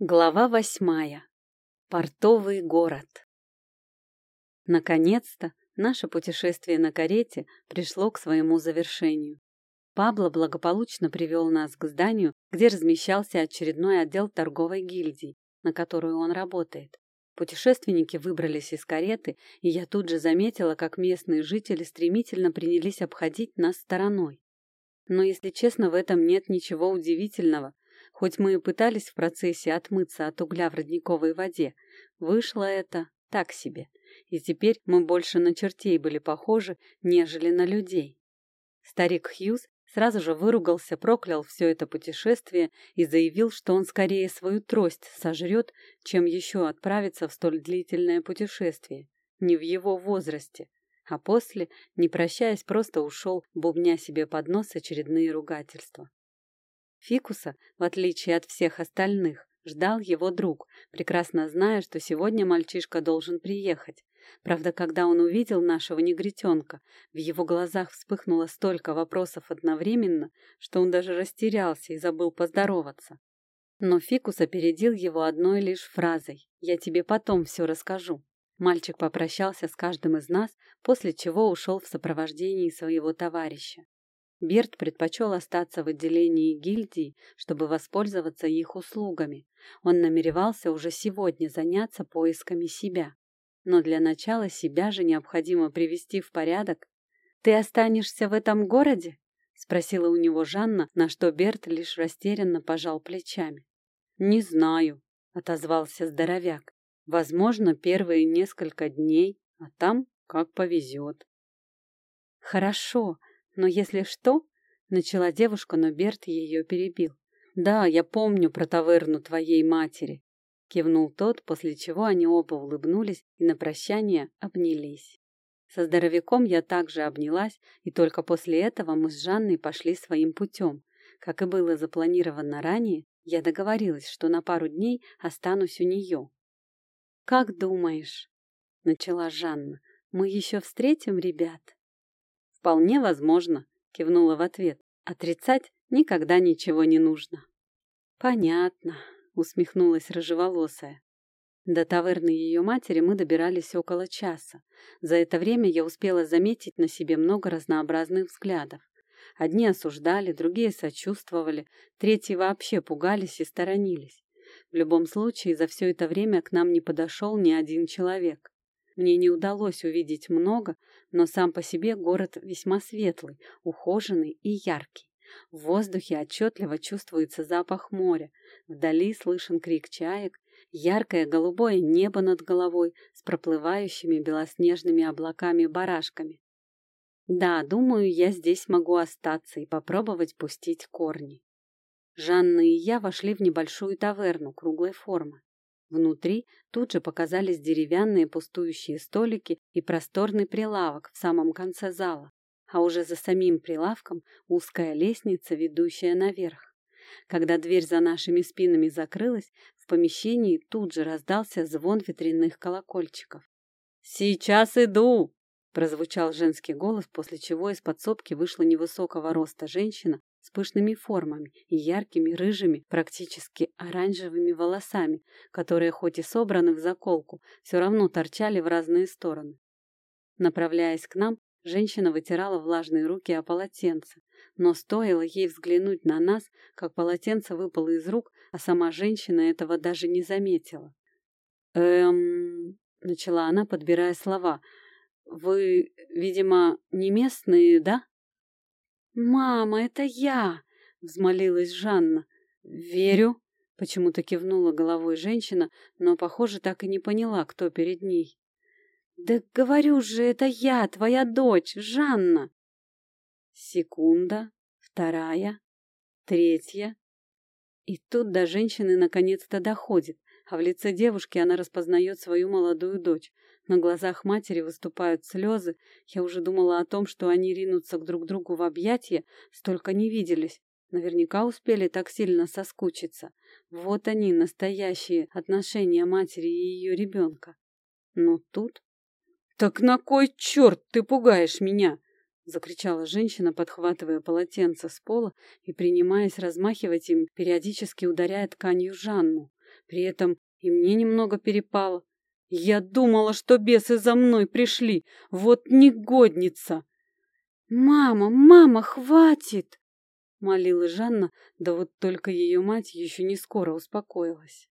Глава восьмая. Портовый город. Наконец-то наше путешествие на карете пришло к своему завершению. Пабло благополучно привел нас к зданию, где размещался очередной отдел торговой гильдии, на которую он работает. Путешественники выбрались из кареты, и я тут же заметила, как местные жители стремительно принялись обходить нас стороной. Но, если честно, в этом нет ничего удивительного – Хоть мы и пытались в процессе отмыться от угля в родниковой воде, вышло это так себе. И теперь мы больше на чертей были похожи, нежели на людей. Старик Хьюз сразу же выругался, проклял все это путешествие и заявил, что он скорее свою трость сожрет, чем еще отправиться в столь длительное путешествие. Не в его возрасте. А после, не прощаясь, просто ушел, бубня себе под нос очередные ругательства. Фикуса, в отличие от всех остальных, ждал его друг, прекрасно зная, что сегодня мальчишка должен приехать. Правда, когда он увидел нашего негритенка, в его глазах вспыхнуло столько вопросов одновременно, что он даже растерялся и забыл поздороваться. Но Фикус опередил его одной лишь фразой «Я тебе потом все расскажу». Мальчик попрощался с каждым из нас, после чего ушел в сопровождении своего товарища. Берт предпочел остаться в отделении гильдии, чтобы воспользоваться их услугами. Он намеревался уже сегодня заняться поисками себя. Но для начала себя же необходимо привести в порядок. «Ты останешься в этом городе?» — спросила у него Жанна, на что Берт лишь растерянно пожал плечами. «Не знаю», — отозвался здоровяк. «Возможно, первые несколько дней, а там как повезет». «Хорошо», но если что, начала девушка, но Берт ее перебил. Да, я помню про таверну твоей матери, кивнул тот, после чего они оба улыбнулись и на прощание обнялись. Со здоровяком я также обнялась, и только после этого мы с Жанной пошли своим путем. Как и было запланировано ранее, я договорилась, что на пару дней останусь у нее. «Как думаешь?» — начала Жанна. «Мы еще встретим ребят?» «Вполне возможно», — кивнула в ответ. «Отрицать никогда ничего не нужно». «Понятно», — усмехнулась рыжеволосая. До таверны ее матери мы добирались около часа. За это время я успела заметить на себе много разнообразных взглядов. Одни осуждали, другие сочувствовали, третьи вообще пугались и сторонились. В любом случае, за все это время к нам не подошел ни один человек. Мне не удалось увидеть много, но сам по себе город весьма светлый, ухоженный и яркий. В воздухе отчетливо чувствуется запах моря, вдали слышен крик чаек, яркое голубое небо над головой с проплывающими белоснежными облаками-барашками. Да, думаю, я здесь могу остаться и попробовать пустить корни. Жанна и я вошли в небольшую таверну круглой формы. Внутри тут же показались деревянные пустующие столики и просторный прилавок в самом конце зала, а уже за самим прилавком узкая лестница, ведущая наверх. Когда дверь за нашими спинами закрылась, в помещении тут же раздался звон ветряных колокольчиков. «Сейчас иду!» Прозвучал женский голос, после чего из подсобки вышла невысокого роста женщина с пышными формами и яркими рыжими, практически оранжевыми волосами, которые хоть и собраны в заколку, все равно торчали в разные стороны. Направляясь к нам, женщина вытирала влажные руки о полотенце, но стоило ей взглянуть на нас, как полотенце выпало из рук, а сама женщина этого даже не заметила. «Эм...» — начала она, подбирая слова. «Вы, видимо, не местные, да?» «Мама, это я!» — взмолилась Жанна. «Верю!» — почему-то кивнула головой женщина, но, похоже, так и не поняла, кто перед ней. «Да говорю же, это я, твоя дочь, Жанна!» Секунда, вторая, третья. И тут до женщины наконец-то доходит, а в лице девушки она распознает свою молодую дочь. На глазах матери выступают слезы. Я уже думала о том, что они ринутся к друг другу в объятия, столько не виделись. Наверняка успели так сильно соскучиться. Вот они, настоящие отношения матери и ее ребенка. Но тут... «Так на кой черт ты пугаешь меня?» — закричала женщина, подхватывая полотенце с пола и принимаясь размахивать им, периодически ударяя тканью Жанну. При этом и мне немного перепало. Я думала, что бесы за мной пришли. Вот негодница! «Мама, мама, хватит!» — молила Жанна, да вот только ее мать еще не скоро успокоилась.